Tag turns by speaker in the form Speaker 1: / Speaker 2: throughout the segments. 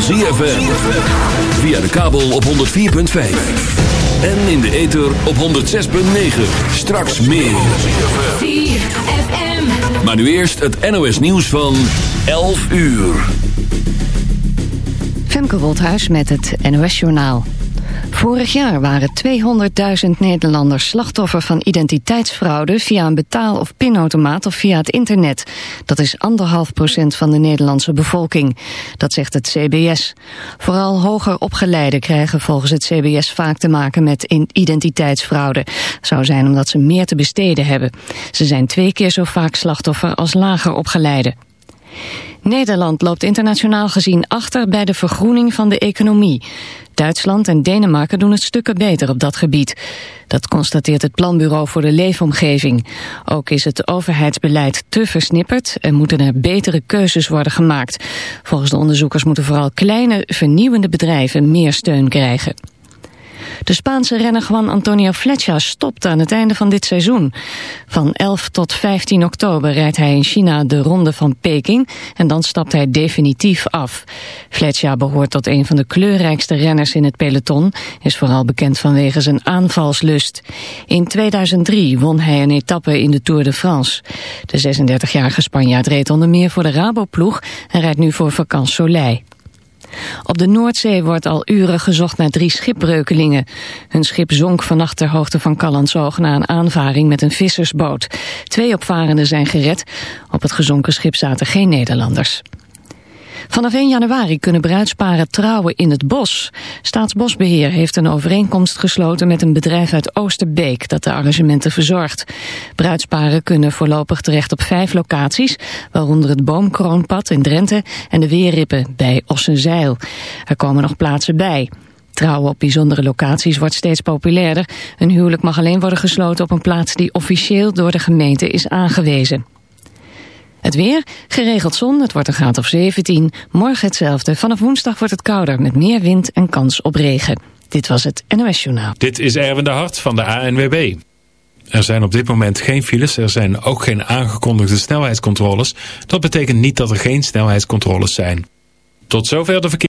Speaker 1: van ZFM. Via de kabel op 104.5. En in de ether op 106.9. Straks meer.
Speaker 2: ZFM.
Speaker 1: Maar nu eerst het NOS nieuws van 11 uur.
Speaker 3: Femke Woldhuis met het NOS Journaal. Vorig jaar waren 200.000 Nederlanders slachtoffer van identiteitsfraude... via een betaal- of pinautomaat of via het internet. Dat is anderhalf procent van de Nederlandse bevolking. Dat zegt het CBS. Vooral hoger opgeleiden krijgen volgens het CBS vaak te maken met identiteitsfraude. Zou zijn omdat ze meer te besteden hebben. Ze zijn twee keer zo vaak slachtoffer als lager opgeleiden. Nederland loopt internationaal gezien achter bij de vergroening van de economie. Duitsland en Denemarken doen het stukken beter op dat gebied. Dat constateert het Planbureau voor de Leefomgeving. Ook is het overheidsbeleid te versnipperd en moeten er betere keuzes worden gemaakt. Volgens de onderzoekers moeten vooral kleine, vernieuwende bedrijven meer steun krijgen. De Spaanse renner Juan Antonio Fletcher stopt aan het einde van dit seizoen. Van 11 tot 15 oktober rijdt hij in China de ronde van Peking en dan stapt hij definitief af. Fletcher behoort tot een van de kleurrijkste renners in het peloton, is vooral bekend vanwege zijn aanvalslust. In 2003 won hij een etappe in de Tour de France. De 36-jarige Spanjaard reed onder meer voor de Raboploeg en rijdt nu voor Vakant Soleil. Op de Noordzee wordt al uren gezocht naar drie schipbreukelingen. Hun schip zonk vannacht ter hoogte van Callandsoog na een aanvaring met een vissersboot. Twee opvarenden zijn gered. Op het gezonken schip zaten geen Nederlanders. Vanaf 1 januari kunnen bruidsparen trouwen in het bos. Staatsbosbeheer heeft een overeenkomst gesloten met een bedrijf uit Oosterbeek dat de arrangementen verzorgt. Bruidsparen kunnen voorlopig terecht op vijf locaties, waaronder het Boomkroonpad in Drenthe en de Weerrippen bij Ossenzeil. Er komen nog plaatsen bij. Trouwen op bijzondere locaties wordt steeds populairder. Een huwelijk mag alleen worden gesloten op een plaats die officieel door de gemeente is aangewezen. Het weer, geregeld zon, het wordt een graad of 17. Morgen hetzelfde. Vanaf woensdag wordt het kouder met meer wind en kans op regen. Dit was het NOS Journaal.
Speaker 4: Dit is Erwin de Hart van de ANWB. Er zijn op dit moment geen files, er zijn ook geen aangekondigde snelheidscontroles. Dat betekent niet dat er geen snelheidscontroles zijn. Tot zover de verkeer.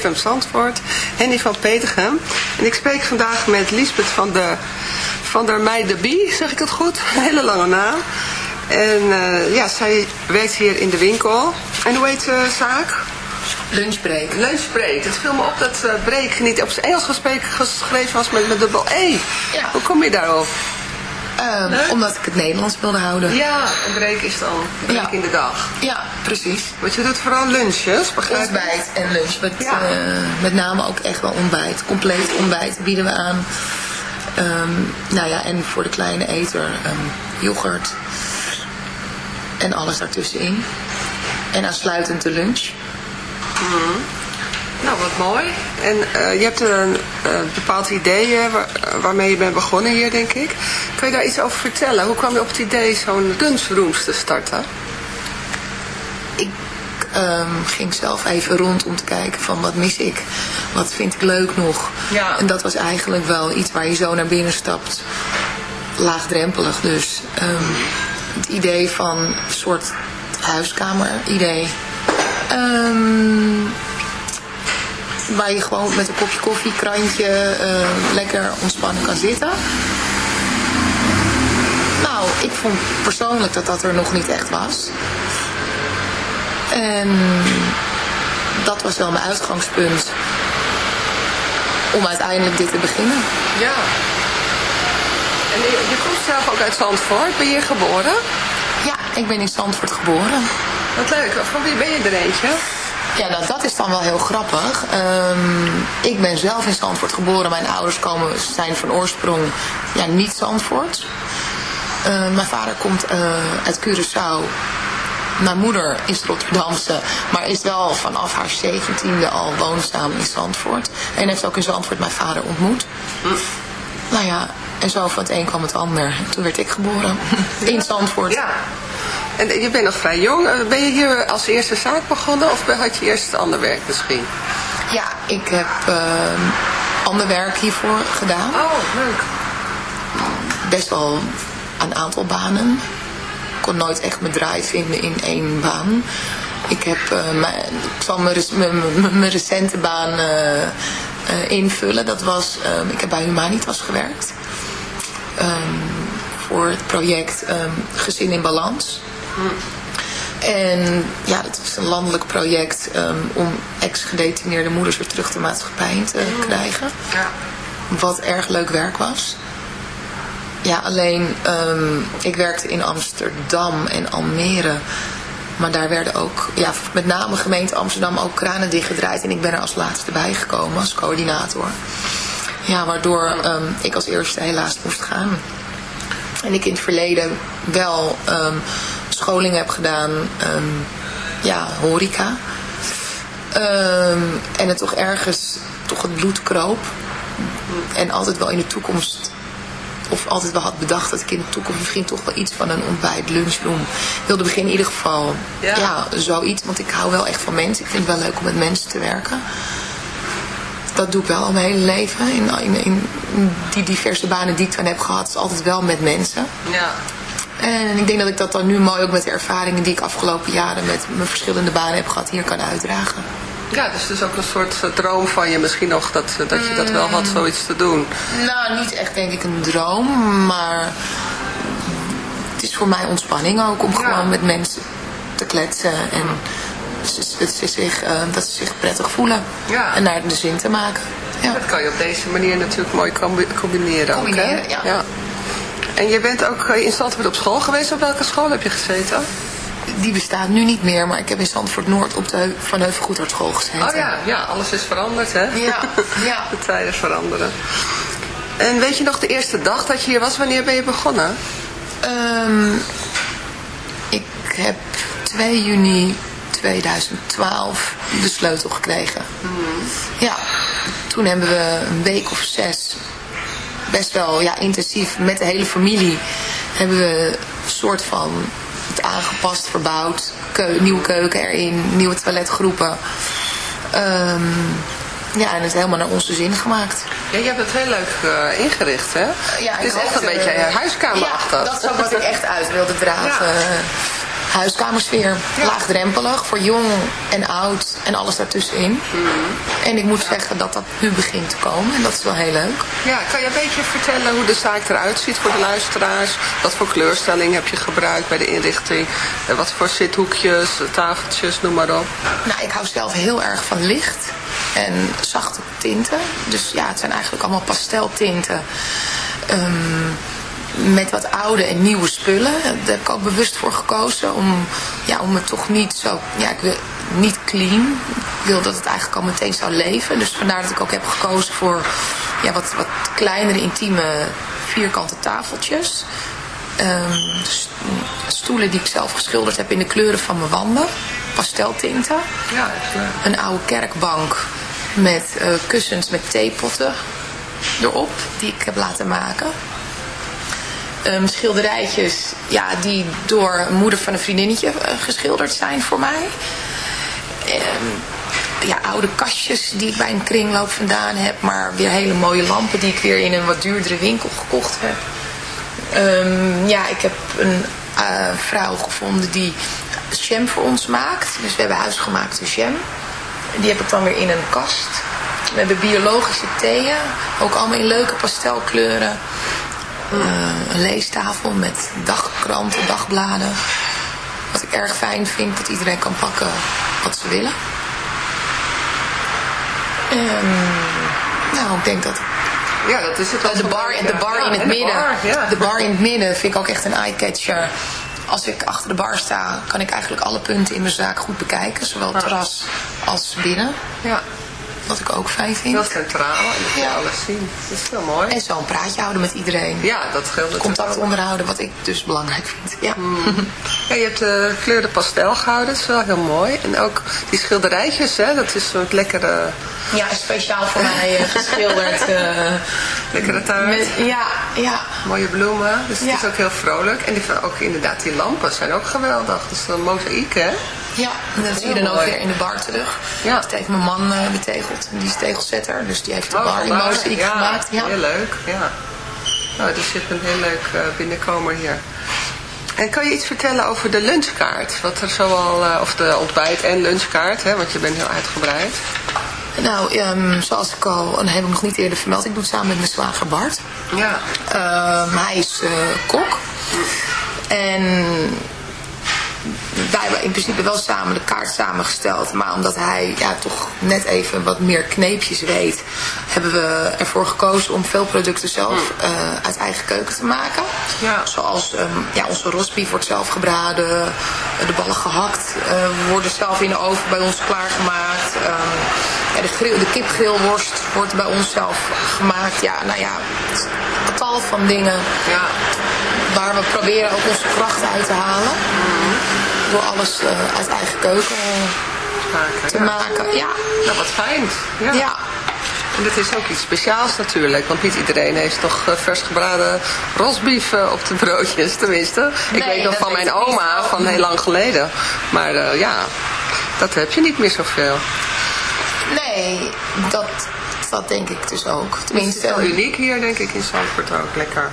Speaker 5: CFM Zandvoort, Henny van Petergem. En ik spreek vandaag met Lisbeth van der, van der Meijde Bie, zeg ik het goed? Een hele lange naam. En eh, ja, zij werkt hier in de winkel. En hoe heet de zaak?
Speaker 6: Lunchbreak.
Speaker 5: Lunchbreak. Het viel me op dat eh, break niet op zijn Engels gesprek- geschreven was met, met dubbel E.
Speaker 6: Ja.
Speaker 5: Hoe kom je daarop?
Speaker 6: Ehm, omdat ik het Nederlands wilde houden.
Speaker 5: Ja, een break is dan een break
Speaker 6: Ja.
Speaker 5: in de dag.
Speaker 6: Ja, precies.
Speaker 5: Want je doet vooral lunches, begrijp ik?
Speaker 6: Ontbijt en lunch. Met,
Speaker 5: Ja.
Speaker 6: eh, met name ook echt wel ontbijt. Compleet ontbijt bieden we aan. Ehm, nou ja, en voor de kleine eter ehm, yoghurt. En alles daartussenin. En aansluitend de lunch.
Speaker 5: Nou, wat mooi. En eh, je hebt een eh, bepaald idee waar- waarmee je bent begonnen hier, denk ik. Kun je daar iets over vertellen? Hoe kwam je op het idee zo'n lunchroom te starten?
Speaker 6: ik ehm, ging zelf even rond om te kijken van wat mis ik, wat vind ik leuk nog.
Speaker 5: Ja.
Speaker 6: En dat was eigenlijk wel iets waar je zo naar binnen stapt, laagdrempelig dus. Ehm, het idee van een soort huiskamer-idee. Ehm, waar je gewoon met een kopje koffie, krantje, ehm, lekker ontspannen kan zitten. Nou, ik vond persoonlijk dat dat er nog niet echt was. En dat was wel mijn uitgangspunt om uiteindelijk dit te beginnen.
Speaker 5: Ja. En je, je komt zelf ook uit Zandvoort. Ben je hier geboren?
Speaker 6: Ja, ik ben in Zandvoort geboren.
Speaker 5: Wat leuk. Van wie ben je er eentje?
Speaker 6: Ja, nou dat is dan wel heel grappig. Ehm, ik ben zelf in Zandvoort geboren. Mijn ouders komen, zijn van oorsprong ja, niet Zandvoort. Eh, mijn vader komt eh, uit Curaçao. Mijn moeder is Rotterdamse, maar is wel vanaf haar zeventiende al woonzaam in Zandvoort. En heeft ook in Zandvoort mijn vader ontmoet. Nou ja, en zo van het een kwam het ander. En Toen werd ik geboren in Zandvoort.
Speaker 5: Ja. En je bent nog vrij jong. Eh, Ben je hier als eerste zaak begonnen of had je eerst ander werk misschien?
Speaker 6: Ja, ik heb ehm, ander werk hiervoor gedaan.
Speaker 5: Oh, leuk.
Speaker 6: Best wel een aantal banen. Ik kon nooit echt mijn draai vinden in één baan. Ik heb eh, mijn, ik zal mijn, mijn, recente baan eh, invullen. Dat was, ehm, ik heb bij Humanitas gewerkt. Ehm, voor het project Gezin in Balans. En ja, dat is een landelijk project ehm, om ex-gedetineerde moeders weer terug de maatschappij in te krijgen.
Speaker 5: Ja.
Speaker 6: Wat erg leuk werk was. Ja, alleen ehm, ik werkte in Amsterdam en Almere. Maar daar werden ook, ja, met name gemeente Amsterdam ook kranen dichtgedraaid. En ik ben er als laatste bijgekomen als coördinator. Ja, waardoor ehm, ik als eerste helaas moest gaan. En ik in het verleden wel scholing heb gedaan, ehm, ja, horeca. Ehm, en het toch ergens, toch het bloed kroop. En altijd wel in de toekomst, of altijd wel had bedacht dat ik in de toekomst misschien toch wel iets van een ontbijt, lunchroom wilde beginnen. In ieder geval,
Speaker 5: Ja.
Speaker 6: ja. zoiets. Want ik hou wel echt van mensen. Ik vind het wel leuk om met mensen te werken. Dat doe ik wel al mijn hele leven. In, in, in die diverse banen die ik dan heb gehad, is altijd wel met mensen.
Speaker 5: Ja.
Speaker 6: En ik denk dat ik dat dan nu mooi ook met de ervaringen die ik afgelopen jaren met mijn verschillende banen heb gehad hier kan uitdragen.
Speaker 5: Ja, dus het is ook een soort eh, droom van je misschien nog dat, eh, dat je dat wel had, zoiets te doen.
Speaker 6: Nou, niet echt denk ik een droom, maar het is voor mij ontspanning ook om gewoon met mensen te kletsen en zich, eh, dat ze zich prettig voelen
Speaker 5: Ja.
Speaker 6: en naar de zin te maken. Ja.
Speaker 5: Dat kan je op deze manier natuurlijk mooi combi- combineren. ook, hè?
Speaker 6: Combineren, ja.
Speaker 5: En je bent ook eh, in Zandvoort op school geweest. Op welke school heb je gezeten?
Speaker 6: Die bestaat nu niet meer, maar ik heb in Zandvoort Noord op de Van Heuvelgoedhartschool gezeten.
Speaker 5: Oh ja, ja, alles is veranderd, hè?
Speaker 6: Ja, ja.
Speaker 5: De tijden veranderen. En weet je nog de eerste dag dat je hier was? Wanneer ben je begonnen?
Speaker 6: Ehm, ik heb 2 juni 2012 de sleutel gekregen. Ja, toen hebben we een week of zes best wel ja, intensief met de hele familie hebben we een soort van het aangepast, verbouwd. Keu- nieuwe keuken erin, nieuwe toiletgroepen. Ehm, ja, en het helemaal naar onze zin gemaakt.
Speaker 5: Ja, je hebt het heel leuk eh, ingericht, hè?
Speaker 6: Ja,
Speaker 5: het is echt een beetje uh, huiskamerachtig.
Speaker 6: Ja, dat is ook wat ik echt uit wilde dragen. Huiskamersfeer. Laagdrempelig, voor jong en oud en alles daartussenin.
Speaker 5: Mhm.
Speaker 6: En ik moet zeggen dat dat nu begint te komen en dat is wel heel leuk.
Speaker 5: Ja, kan je een beetje vertellen hoe de zaak eruit ziet voor de luisteraars? Wat voor kleurstelling heb je gebruikt bij de inrichting? En wat voor zithoekjes, tafeltjes, noem maar op.
Speaker 6: Nou, ik hou zelf heel erg van licht en zachte tinten. Dus ja, het zijn eigenlijk allemaal pasteltinten. Ehm, met wat oude en nieuwe spullen. Daar heb ik ook bewust voor gekozen. Om, ja, om het toch niet zo... Ja, ik wil niet clean. Ik wil dat het eigenlijk al meteen zou leven. Dus vandaar dat ik ook heb gekozen voor ja, wat, wat kleinere, intieme, vierkante tafeltjes. Ehm, st- stoelen die ik zelf geschilderd heb in de kleuren van mijn wanden. Pasteltinten.
Speaker 5: Ja,
Speaker 6: Een oude kerkbank met eh, kussens met theepotten erop. Die ik heb laten maken. Ehm, schilderijtjes ja, die door moeder van een vriendinnetje eh, geschilderd zijn voor mij. ehm, ja, oude kastjes die ik bij een kringloop vandaan heb. Maar weer hele mooie lampen die ik weer in een wat duurdere winkel gekocht heb. Ehm, ja, ik heb een eh, vrouw gevonden die jam voor ons maakt. Dus we hebben huisgemaakte jam. Die heb ik dan weer in een kast. We hebben biologische theeën. Ook allemaal in leuke pastelkleuren. Eh, een leestafel met dagkranten, dagbladen. Wat ik erg fijn vind, dat iedereen kan pakken wat ze willen. Ehm, nou, ik denk dat...
Speaker 5: Ja, dat is het.
Speaker 6: de bar, de bar in het midden. De bar in het midden vind ik ook echt een eye-catcher. Als ik achter de bar sta, kan ik eigenlijk alle punten in mijn zaak goed bekijken. Zowel terras als binnen.
Speaker 5: Ja.
Speaker 6: Wat ik ook fijn vind.
Speaker 5: Heel centraal en kun je alles zien. Dat is heel mooi.
Speaker 6: En zo een praatje houden met iedereen.
Speaker 5: Ja, dat scheelt
Speaker 6: Contact onderhouden, wat ik dus belangrijk vind. Ja.
Speaker 5: Ja, je hebt de kleur de pastel gehouden, dat is wel heel mooi. En ook die schilderijtjes, hè, dat is zo'n lekkere...
Speaker 6: Ja, speciaal voor mij eh, geschilderd. eh,
Speaker 5: Lekkere tuin.
Speaker 6: met, ja, ja.
Speaker 5: Mooie bloemen, dus
Speaker 6: Ja.
Speaker 5: het is ook heel vrolijk. En die, ook inderdaad, die lampen zijn ook geweldig. Dat is een mozaïek, hè?
Speaker 6: Ja, en dat zie je dan ook weer in de bar terug.
Speaker 5: Ja.
Speaker 6: Dat heeft mijn man eh, betegeld. Die is tegelzetter, dus die heeft de
Speaker 5: Oh,
Speaker 6: bar in
Speaker 5: ja,
Speaker 6: gemaakt. Ja.
Speaker 5: heel leuk, ja. Nou, er zit een heel leuk eh, binnenkomer hier. En kan je iets vertellen over de lunchkaart? Wat er zoal, eh, of de ontbijt- en lunchkaart, hè? Want je bent heel uitgebreid.
Speaker 6: Nou, ehm, zoals ik al, en dat heb ik nog niet eerder vermeld, ik doe het samen met mijn zwager Bart.
Speaker 5: Ja.
Speaker 6: Ehm, hij is kok. En wij hebben in principe wel samen de kaart samengesteld. Maar omdat hij ja, toch net even wat meer kneepjes weet... hebben we ervoor gekozen om veel producten zelf eh, uit eigen keuken te maken.
Speaker 5: Ja.
Speaker 6: Zoals ehm, ja, onze rosbief wordt zelf gebraden. De ballen gehakt eh, worden zelf in de oven bij ons klaargemaakt. Ehm, ja, de, grill, de kipgrillworst wordt bij ons zelf gemaakt. Ja, nou ja, een tal van dingen
Speaker 5: Ja.
Speaker 6: waar we proberen ook onze kracht uit te halen. Door alles eh, uit eigen keuken
Speaker 5: Maken,
Speaker 6: te
Speaker 5: ja.
Speaker 6: maken. Ja,
Speaker 5: Nou, wat fijn. Ja.
Speaker 6: ja.
Speaker 5: En dat is ook iets speciaals natuurlijk, want niet iedereen heeft toch eh, vers gebraden rosbief eh, op de broodjes, tenminste. Ik weet nog van mijn oma van heel lang geleden. Maar eh, ja, dat heb je niet meer zoveel.
Speaker 6: Nee, dat, dat denk ik dus ook.
Speaker 5: Het is
Speaker 6: Tenminste,
Speaker 5: wel uniek hier, denk ik, in Zandvoort ook. Lekker,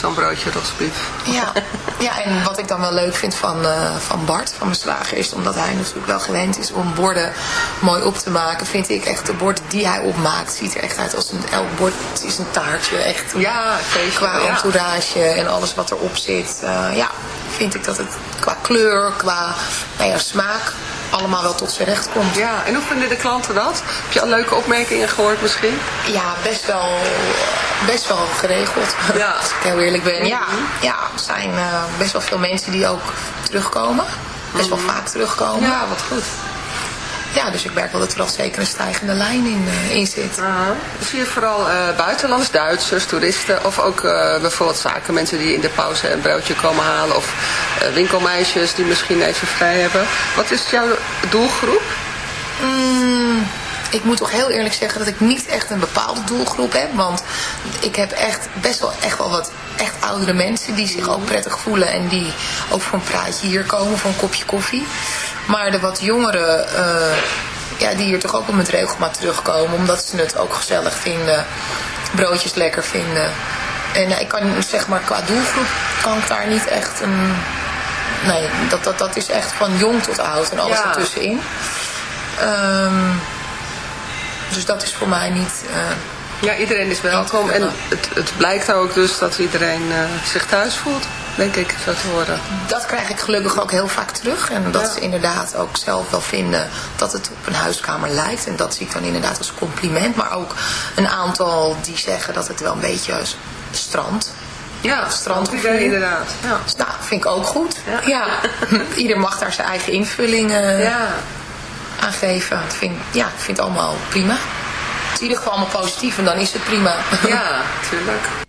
Speaker 5: zo'n broodje rosbief.
Speaker 6: Ja. ja, en wat ik dan wel leuk vind van, eh, van Bart, van mijn slager, is omdat hij natuurlijk wel gewend is om borden mooi op te maken, vind ik echt de borden die hij opmaakt, ziet er echt uit als een, elk bord is een taartje. Echt
Speaker 5: Ja, feestje.
Speaker 6: qua
Speaker 5: ja.
Speaker 6: entourage en alles wat erop zit. eh, ja, vind ik dat het qua kleur, qua nou ja, smaak, allemaal wel tot zijn recht komt.
Speaker 5: Ja, en hoe vinden de klanten dat? Heb je al leuke opmerkingen gehoord misschien?
Speaker 6: Ja, best wel, best wel geregeld.
Speaker 5: Ja.
Speaker 6: Als ik heel eerlijk ben. Ja, ja er zijn eh, best wel veel mensen die ook terugkomen. Best wel vaak terugkomen.
Speaker 5: Ja, wat goed.
Speaker 6: Ja, dus ik merk wel dat er wel zeker een stijgende lijn in, eh, in zit.
Speaker 5: Aha. Zie je vooral eh, buitenlands, Duitsers, toeristen of ook eh, bijvoorbeeld zakenmensen die in de pauze een broodje komen halen of winkelmeisjes die misschien even vrij hebben. Wat is jouw doelgroep?
Speaker 6: Mm, ik moet toch heel eerlijk zeggen dat ik niet echt een bepaalde doelgroep heb. Want ik heb echt best wel echt wel wat echt oudere mensen die zich ook prettig voelen. En die ook voor een praatje hier komen, voor een kopje koffie. Maar de wat jongeren, eh, ja, die hier toch ook wel met regelmaat terugkomen. Omdat ze het ook gezellig vinden. Broodjes lekker vinden. En eh, ik kan zeg maar qua doelgroep kan ik daar niet echt een... Nee, dat, dat, dat is echt van jong tot oud en alles
Speaker 5: Ja.
Speaker 6: ertussenin. Ehm, dus dat is voor mij niet... eh,
Speaker 5: Ja, iedereen is welkom en het, het blijkt ook dus dat iedereen eh, zich thuis voelt, denk ik, zo te horen.
Speaker 6: dat krijg ik gelukkig ook heel vaak terug. En dat ze inderdaad ook zelf wel vinden dat het op een huiskamer lijkt. En dat zie ik dan inderdaad als compliment. Maar ook een aantal die zeggen dat het wel een beetje strand.
Speaker 5: Ja,
Speaker 6: strandgevoel.
Speaker 5: inderdaad. Ja.
Speaker 6: Dus nou, vind ik ook goed.
Speaker 5: Ja.
Speaker 6: Ja. Ieder mag daar zijn eigen invulling eh,
Speaker 5: ja.
Speaker 6: Aan geven. Ik vind, ja, ik vind het allemaal prima. Het is in ieder geval allemaal positief en dan is het prima.
Speaker 5: Ja, tuurlijk.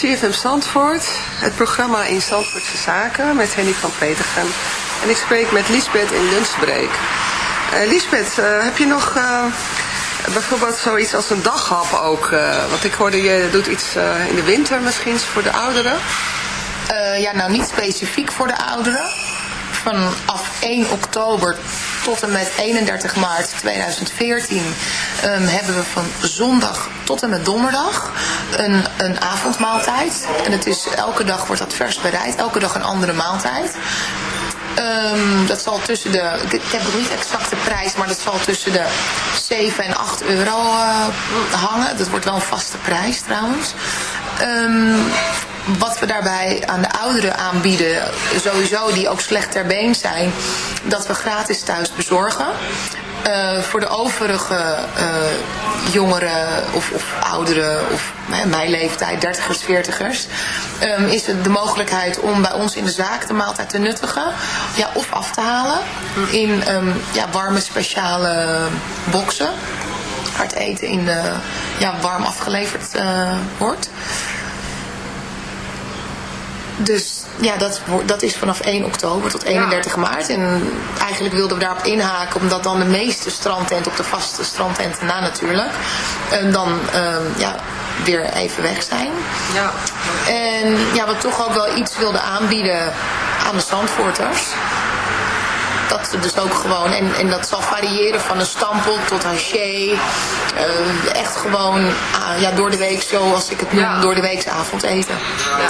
Speaker 5: CFM Zandvoort, het programma in Zandvoortse Zaken met Henny van Petergem. En ik spreek met Liesbeth in lunchbreak. Eh Liesbeth, eh, heb je nog eh, bijvoorbeeld zoiets als een daghap ook? want ik hoorde je doet iets in de winter misschien voor de ouderen.
Speaker 6: Ja, nou niet specifiek voor de ouderen. Vanaf 1 oktober tot en met 31 maart 2014 ehm, hebben we van zondag tot en met donderdag een, een avondmaaltijd. En het is, elke dag wordt dat vers bereid, elke dag een andere maaltijd. Ehm, dat zal tussen de, ik, heb nog niet exact de prijs, maar dat zal tussen de 7 en 8 euro eh, hangen. Dat wordt wel een vaste prijs trouwens. Ehm, wat we daarbij aan de ouderen aanbieden, sowieso die ook slecht ter been zijn, dat we gratis thuis bezorgen. Eh, voor de overige eh, jongeren of, of ouderen, of mijn leeftijd, dertigers, veertigers, ehm, is het de mogelijkheid om bij ons in de zaak de maaltijd te nuttigen. Ja, of af te halen in ehm, ja, warme speciale boxen. Het eten in de, ja, warm afgeleverd eh, wordt. Dus ja, dat, dat is vanaf 1 oktober tot 31 maart. En eigenlijk wilden we daarop inhaken, omdat dan de meeste strandtenten, op de vaste strandtenten na natuurlijk, en dan ehm, ja, weer even weg zijn.
Speaker 5: Ja.
Speaker 6: En ja, we toch ook wel iets wilden aanbieden aan de Zandvoorters. Dat ze dus ook gewoon, en, en dat zal variëren van een stampel tot haché. eh, echt gewoon ah, ja, door de week, zoals ik het noem,
Speaker 5: Ja.
Speaker 6: door de weekse avondeten.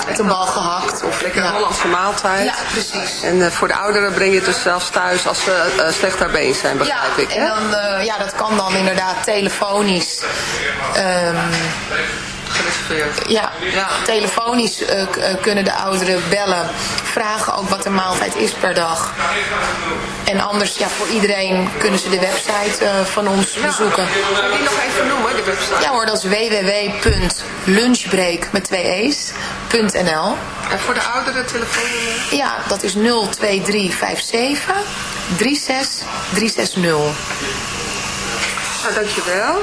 Speaker 6: Met een bal gehakt. Of,
Speaker 5: Lekker
Speaker 6: ja.
Speaker 5: Hollandse maaltijd.
Speaker 6: Ja, precies.
Speaker 5: En eh, voor de ouderen breng je het dus zelfs thuis als ze eh, slecht ter been zijn, begrijp
Speaker 6: ja,
Speaker 5: ik.
Speaker 6: En dan, ja, dat kan dan inderdaad telefonisch. ehm,
Speaker 5: Gereserveerd.
Speaker 6: ja,
Speaker 5: Ja.
Speaker 6: telefonisch eh, eh, kunnen de ouderen bellen. Vragen ook wat de maaltijd is per dag. En anders, ja, voor iedereen kunnen ze de website eh, van ons bezoeken.
Speaker 5: Kan je die nog even noemen, de website?
Speaker 6: Ja hoor, dat is www.lunchbreak met twee e's.nl.
Speaker 5: En voor de ouderen telefoonnummer?
Speaker 6: Ja, dat is 02357 36360.
Speaker 5: Nou, dankjewel.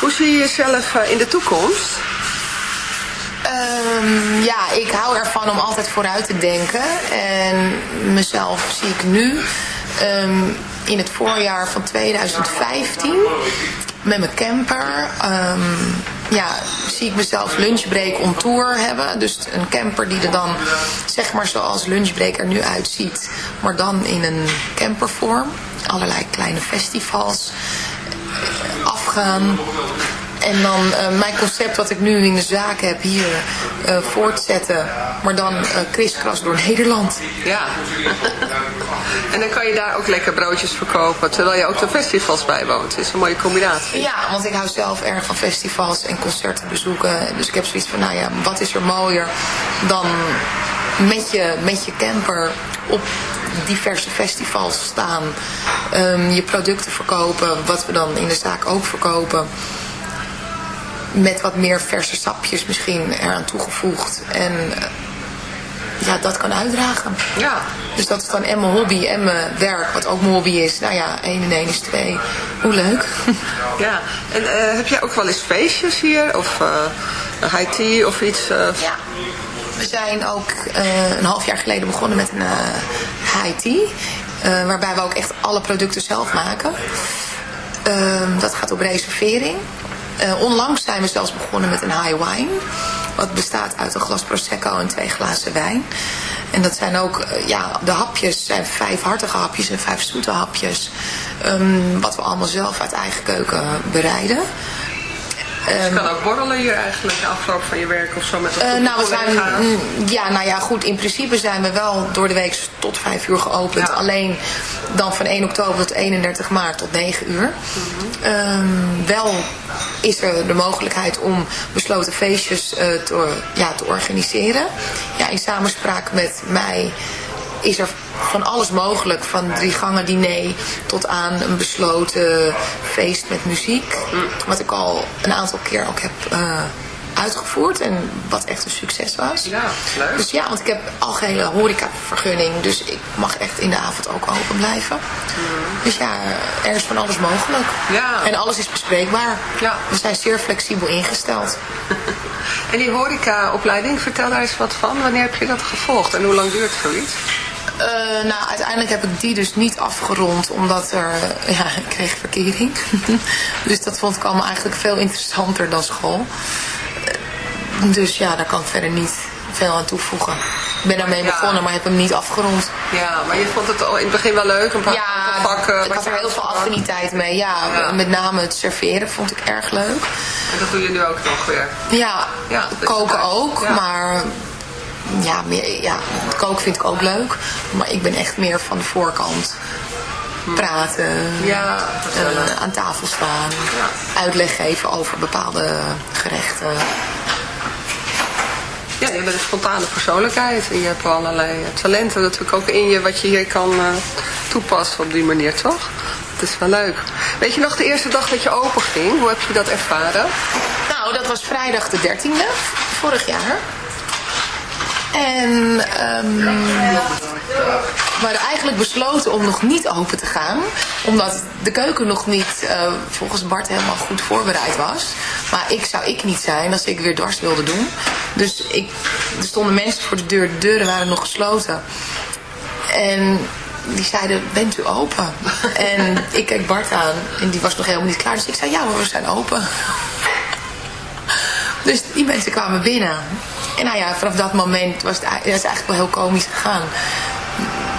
Speaker 5: Hoe zie je jezelf in de toekomst?
Speaker 6: Ehm, ja, ik hou ervan om altijd vooruit te denken. En mezelf zie ik nu ehm, in het voorjaar van 2015 met mijn camper. ehm, ja, zie ik mezelf lunchbreak on tour hebben. Dus een camper die er dan, zeg maar zoals lunchbreak er nu uitziet. Maar dan in een campervorm. Allerlei kleine festivals afgaan. En dan eh, mijn concept wat ik nu in de zaak heb hier eh, voortzetten. Maar dan eh kriskras door Nederland.
Speaker 5: Ja. en dan kan je daar ook lekker broodjes verkopen, terwijl je ook de festivals bijwoont. Het is een mooie combinatie.
Speaker 6: Ja, want ik hou zelf erg van festivals en concerten bezoeken. Dus ik heb zoiets van, nou ja, wat is er mooier dan met je, met je camper op diverse festivals staan. Ehm, je producten verkopen, wat we dan in de zaak ook verkopen. Met wat meer verse sapjes misschien eraan toegevoegd. En eh, ja, dat kan uitdragen.
Speaker 5: Ja.
Speaker 6: Dus dat is dan en mijn hobby en mijn werk, wat ook mijn hobby is. Nou ja, 1 en 1 is 2. Hoe leuk.
Speaker 5: Ja. En eh, heb jij ook wel eens feestjes hier? Of een high tea of iets?
Speaker 6: Ja. We zijn ook een half jaar geleden begonnen met een high tea. waarbij we ook echt alle producten zelf maken. Ehm, dat gaat op reservering. Eh, onlangs zijn we zelfs begonnen met een high wine. Wat bestaat uit een glas prosecco en twee glazen wijn. En dat zijn ook, eh, ja, de hapjes zijn vijf hartige hapjes en vijf zoete hapjes. Ehm, wat we allemaal zelf uit eigen keuken bereiden.
Speaker 5: Je kan ook borrelen hier eigenlijk, de afloop van je werk of zo met een groep
Speaker 6: nou, we zijn, mm, ja, nou ja, goed. In principe zijn we wel door de week tot 5 uur geopend. Alleen dan van 1 oktober tot 31 maart tot 9 uur. Ehm, wel is er de mogelijkheid om besloten feestjes eh, te, ja, te organiseren. Ja, in samenspraak met mij is er van alles mogelijk. Van drie gangen diner tot aan een besloten feest met muziek. Wat ik al een aantal keer ook heb eh, uitgevoerd. En wat echt een succes was.
Speaker 5: Ja, leuk.
Speaker 6: Dus ja, want ik heb algehele horecavergunning. Dus ik mag echt in de avond ook open blijven. Dus ja, er is van alles mogelijk.
Speaker 5: Ja.
Speaker 6: En alles is bespreekbaar.
Speaker 5: Ja.
Speaker 6: We zijn zeer flexibel ingesteld.
Speaker 5: En die horecaopleiding, vertel daar eens wat van. Wanneer heb je dat gevolgd en hoe lang duurt zoiets?
Speaker 6: Eh, nou, uiteindelijk heb ik die dus niet afgerond, omdat er, ja, ik kreeg verkering. dus dat vond ik allemaal eigenlijk veel interessanter dan school. Eh, dus ja, daar kan ik verder niet veel aan toevoegen. Ik ben daarmee
Speaker 5: Ja.
Speaker 6: begonnen, maar heb hem niet afgerond.
Speaker 5: Ja, maar je vond het al in het begin wel leuk, een paar
Speaker 6: Ja,
Speaker 5: vakken.
Speaker 6: ik had er heel veel affiniteit mee. Ja,
Speaker 5: Ja.
Speaker 6: met name het serveren vond ik erg leuk.
Speaker 5: En dat doe je nu ook nog weer.
Speaker 6: Ja,
Speaker 5: Ja, dus
Speaker 6: koken ook, maar ja, meer, ja, koken vind ik ook leuk. Maar ik ben echt meer van de voorkant. Praten,
Speaker 5: Hm. Ja, gezellig.
Speaker 6: eh, aan tafel staan, uitleg geven over bepaalde gerechten.
Speaker 5: Ja, je bent een spontane persoonlijkheid. En je hebt allerlei eh, talenten natuurlijk ook in je wat je hier kan eh, toepassen op die manier, toch? Het is wel leuk. Weet je nog de eerste dag dat je open ging? Hoe heb je dat ervaren?
Speaker 6: Nou, dat was vrijdag de 13e vorig jaar. En ehm, we hadden eigenlijk besloten om nog niet open te gaan. Omdat de keuken nog niet eh, volgens Bart helemaal goed voorbereid was. Maar ik zou ik niet zijn als ik weer dorst wilde doen. Dus ik, er stonden mensen voor de deur. De deuren waren nog gesloten. En die zeiden, bent u open? En ik keek Bart aan en die was nog helemaal niet klaar. Dus ik zei, ja hoor, we zijn open. Dus die mensen kwamen binnen. En nou ja, vanaf dat moment was het, is eigenlijk wel heel komisch gegaan.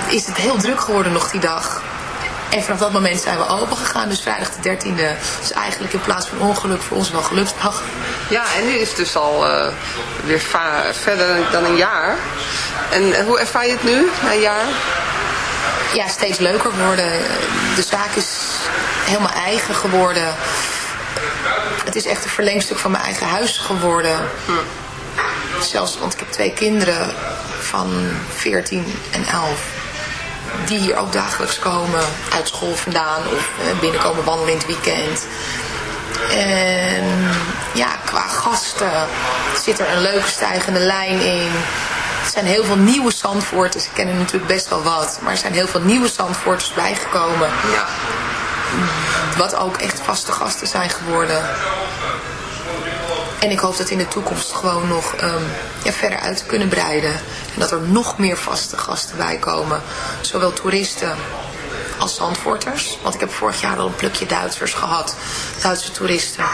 Speaker 6: Is het heel druk geworden nog die dag. En vanaf dat moment zijn we open gegaan. Dus vrijdag de 13e is eigenlijk in plaats van ongeluk voor ons wel geluksdag.
Speaker 5: Ja, en nu is het dus al eh, weer verder dan een jaar. En eh, hoe ervaar je het nu, na een jaar?
Speaker 6: ja, steeds leuker worden. De zaak is helemaal eigen geworden. Het is echt een verlengstuk van mijn eigen huis geworden. Zelfs, want ik heb twee kinderen van 14 en 11. Die hier ook dagelijks komen, uit school vandaan of eh, binnenkomen wandelen in het weekend. En ja, qua gasten zit er een leuke stijgende lijn in. Er zijn heel veel nieuwe Zandvoorters. Ik ken er natuurlijk best wel wat. Maar er zijn heel veel nieuwe Zandvoorters bijgekomen.
Speaker 5: Ja.
Speaker 6: Wat ook echt vaste gasten zijn geworden. En ik hoop dat in de toekomst gewoon nog ehm, verder uit te kunnen breiden. En dat er nog meer vaste gasten bij komen. Zowel toeristen als Zandvoorters. Want ik heb vorig jaar al een plukje Duitsers gehad. Duitse toeristen.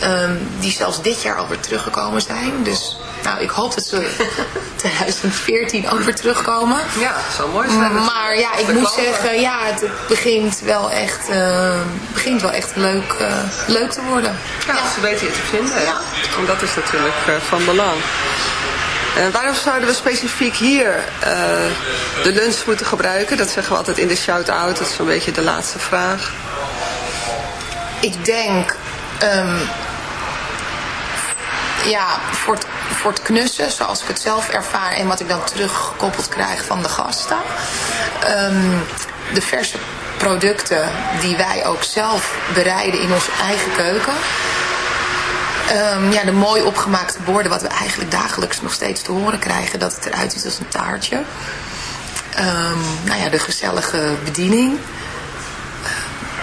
Speaker 6: ehm, die zelfs dit jaar alweer teruggekomen zijn. Dus nou, ik hoop dat ze 2014 ook weer terugkomen.
Speaker 5: Ja, dat zou mooi zijn.
Speaker 6: Maar ja, ik moet zeggen, ja, het, het begint wel echt, eh, begint wel echt leuk, eh, leuk te worden.
Speaker 5: Ja, ze weten je te vinden. Ja. En dat is natuurlijk eh, van belang. En waarom zouden we specifiek hier de lunch moeten gebruiken? Dat zeggen we altijd in de shout-out. Dat is zo'n beetje de laatste vraag.
Speaker 6: Ik denk, ehm, ja, voor het, voor het knussen, zoals ik het zelf ervaar en wat ik dan teruggekoppeld krijg van de gasten. Ehm, de verse producten die wij ook zelf bereiden in onze eigen keuken. Ehm, ja, de mooi opgemaakte borden, wat we eigenlijk dagelijks nog steeds te horen krijgen, dat het eruit ziet als een taartje. Ehm, nou ja, de gezellige bediening.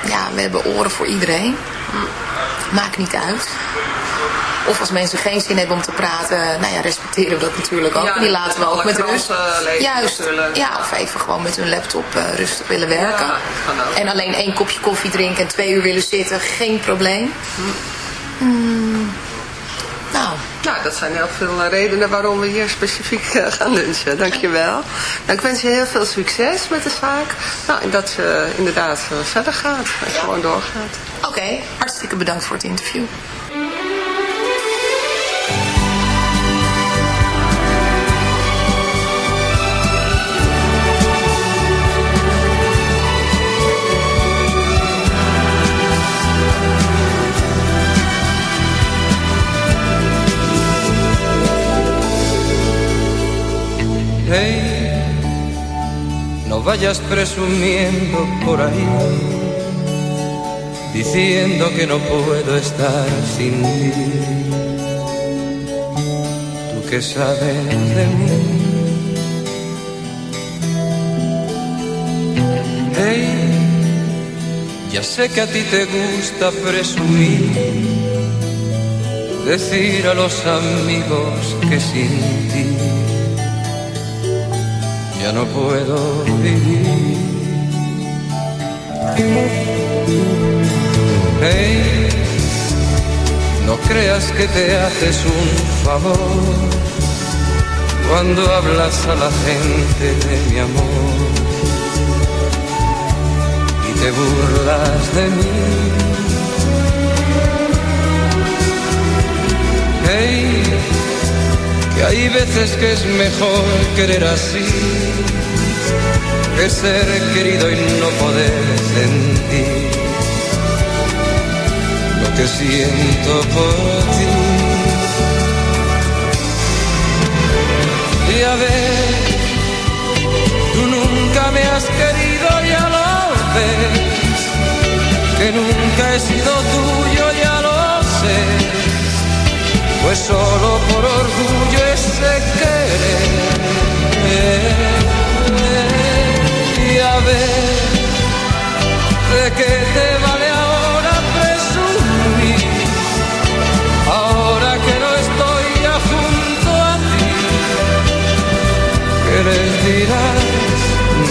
Speaker 6: Ja, we hebben oren voor iedereen. Maakt niet uit. Of als mensen geen zin hebben om te praten, nou ja, respecteren we dat natuurlijk ook.
Speaker 5: Ja,
Speaker 6: en die laten we ook met rust. Juist.
Speaker 5: natuurlijk.
Speaker 6: Ja, of even gewoon met hun laptop eh, rustig willen werken.
Speaker 5: Ja,
Speaker 6: en alleen één kopje koffie drinken en twee uur willen zitten, geen probleem. Mm, nou,
Speaker 5: Nou, dat zijn heel veel eh, redenen waarom we hier specifiek eh, gaan lunchen. Dankjewel. Nou, ik wens je heel veel succes met de zaak. Nou, en dat je inderdaad verder gaat en gewoon doorgaat.
Speaker 6: oké. Hartstikke bedankt voor het interview.
Speaker 7: Hey, no vayas presumiendo por ahí, diciendo que no puedo estar sin ti. Tú que sabes de mí. Hey, ya sé que a ti te gusta presumir, decir a los amigos que sin ti ya no puedo vivir. Hey, no creas que te haces un favor cuando hablas a la gente de mi amor y te burlas de mí. Hey, que hay veces que es mejor querer así que ser querido y no poder sentir lo que siento por ti. Y a ver, tú nunca me has querido, ya lo ves, que nunca he sido tuyo, ya lo sé pues solo por orgullo que te vale ahora presumir. Ahora que no estoy ya junto a ti, ¿qué les dirás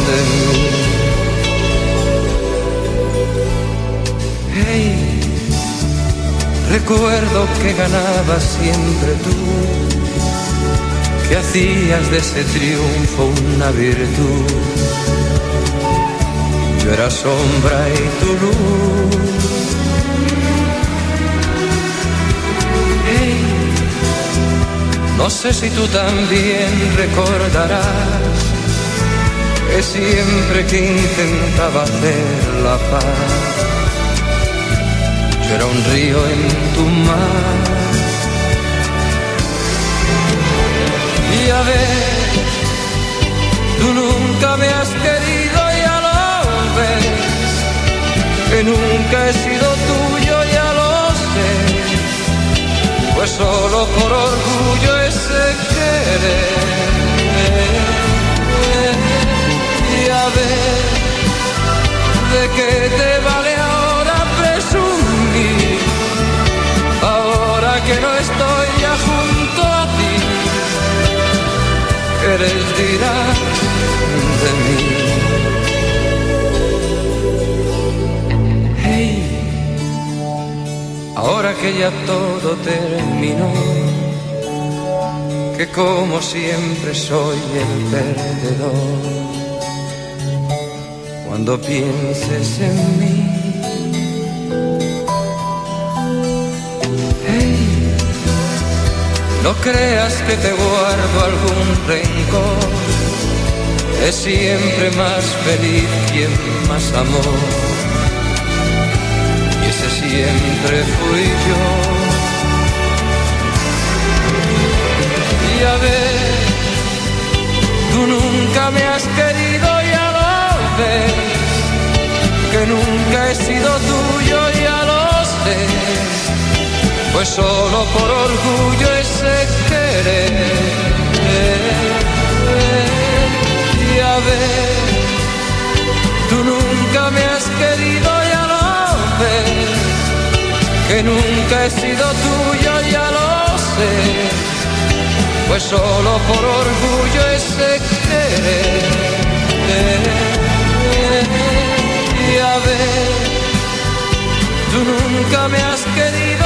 Speaker 7: de mí? Hey, recuerdo que ganabas siempre tú. Que hacías de ese triunfo una virtud yo era sombra y tu luz. Hey, no sé si tú también recordarás que siempre que intentaba hacer la paz, yo era un río en tu mar. Y a ver, tú nunca me has nunca he sido tuyo, ya lo sé, pues solo por orgullo ese querer. Y a ver, ¿de qué te vale ahora presumir? Ahora que no estoy ya junto a ti, ¿qué les dirás que ya todo terminó, que como siempre soy el perdedor. Cuando pienses en mí, no creas que te guardo algún rencor. Es siempre más feliz quien más amor. Siempre fui yo. Y a ver, tú nunca me has querido, ya lo ves. Que nunca he sido tuyo, ya lo sé. Pues solo por orgullo ese querer. Y a ver, tú nunca me has querido, ya lo ves. Que nunca he sido tuyo, ya lo sé pues solo por orgullo ese querer. Y a ver, tú nunca me has querido,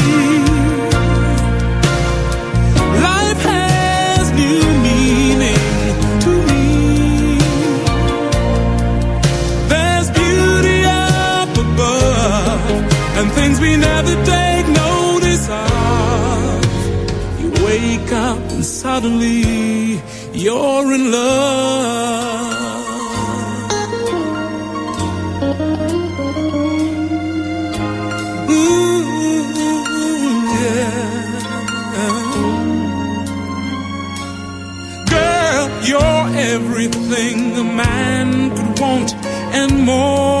Speaker 8: we never take notice of. You wake up and suddenly you're in love. Ooh, yeah. Girl, you're everything a man could want and more.